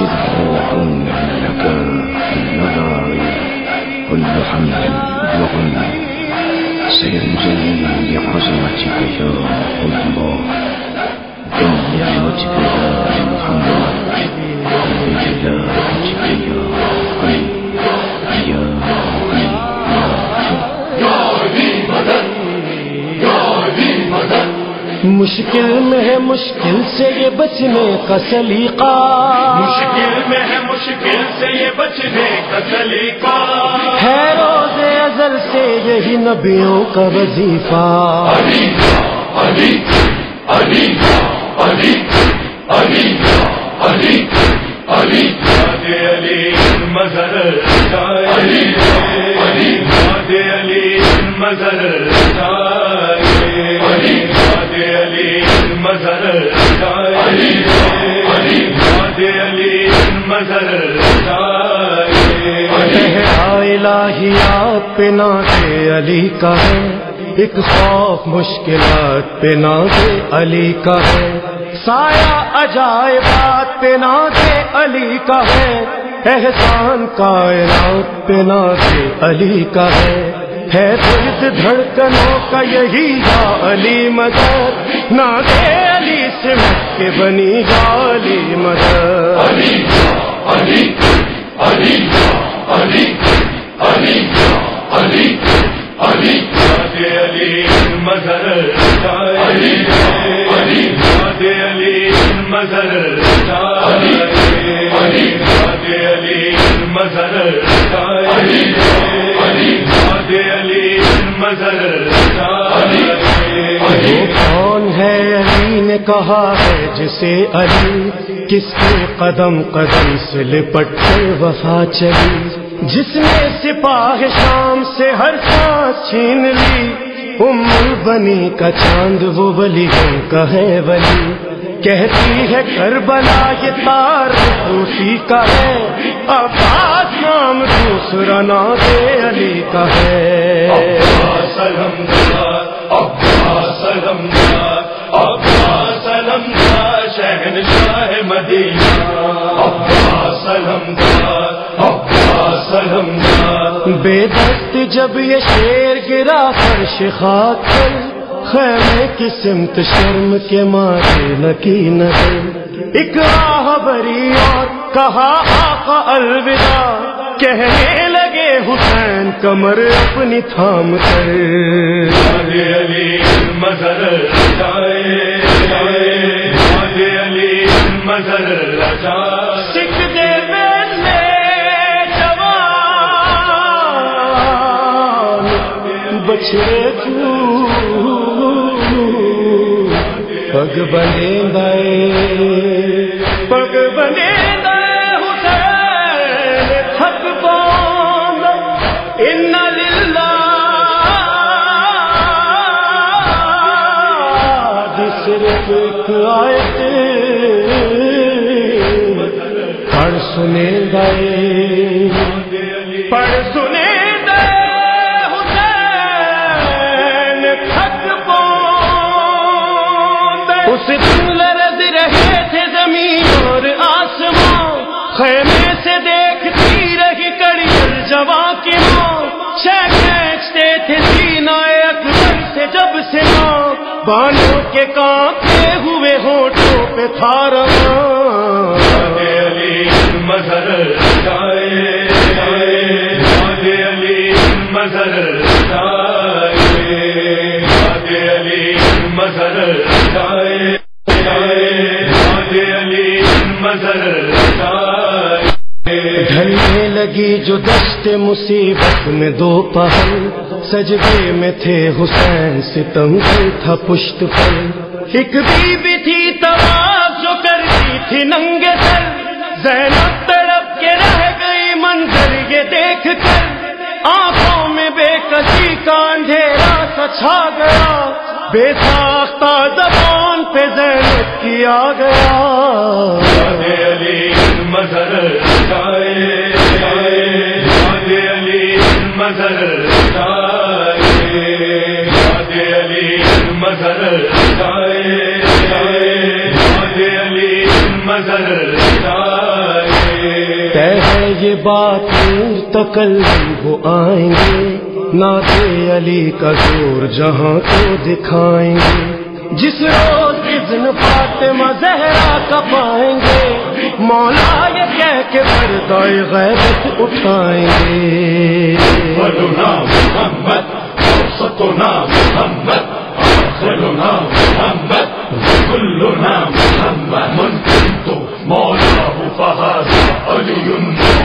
وجدهم عندك في النظر كل حمد وغنى سينزلنا بعظمتك يا الله دعي وجهك محمد. مشکل میں ہے مشکل سے یہ بچنے کا سلیقہ۔ مشکل میں ہے مشکل سے یہ بچنے کا سلیقہ۔ ہے روز ازل سے یہی نبیوں کا وظیفہ۔ علی علی علی علی علی علی علی۔ علی مظہر علی علی۔ علی مظہر علی۔ علی مظہر علی علی علی، مظہر علی کا ہے، ایک خوف، مشکلات پہ ناز علی کا ہے، سایہ، عجائبات پہ ناز علی کا ہے، احسان، کائنات پہ ناز علی کا ہے۔ ہے درد دھڑکنوں کا یہی یا علی مدد نہ علی سے مٹ کے بنی یا علی مدد علی علی علی علی۔ نے کہا ہے جسے علی، کس کے قدم قدم سے لپٹ کر وفا چلی۔ جس نے سپاہ شام سے ہر سانس چھین لی۔ ام بنی کا چاند وہ ولی کا ہے ولی۔ کہتی ہے کربلا یہ تار اسی کا ہے۔ عباس نام دوسرا نام علی کا ہے۔ سلم سلم شہن شاہ مدینہ۔ بے دست جب یہ شیر گرا فرش خاک خیمے کی سمت شرم کے مارے نکی نظر۔ ایک راہ بری اور کہا آقا الوداع۔ کہنے لگے حسین کمر اپنی تھام کر۔ علی علی پگ بنے گئے۔ پگ بنے گئے حسین تھک باند ان للہ صرف ایک پڑھ سنے گئے۔ پڑھ سنے اس دن لرز رہے تھے زمین اور آسمان خیمے سے دیکھتی رہی کڑی جواں کی ماں۔ شہ کھینچتے تھے سینہ اکبر سے جب سے ماں۔ بانوں کے کانپتے ہوئے ہونٹوں پہ تھا رواں۔ لگی جو دشت مصیبت میں دو پہل۔ سجدے میں تھے حسین ستم پر تھا پشت پر ایک بی بی تھی تواف جو کرتی تھی ننگے سر زینب تڑپ کے رہ گئی منظر یہ دیکھ کر۔ آنکھوں میں بے کسی کا اندھیرا چھا گیا۔ بے ساختہ زبان پہ زینب کیا گیا۔ علی مظہر جائے علی مظہر بات تکلم وہ آئیں گے۔ ناتے علی کا زور جہاں کو دکھائیں گے۔ جس روز اذن فاطمہ زہرا کا پائیں گے۔ مولا یہ کہہ کے پردائے غیبت اٹھائیں گے۔ علي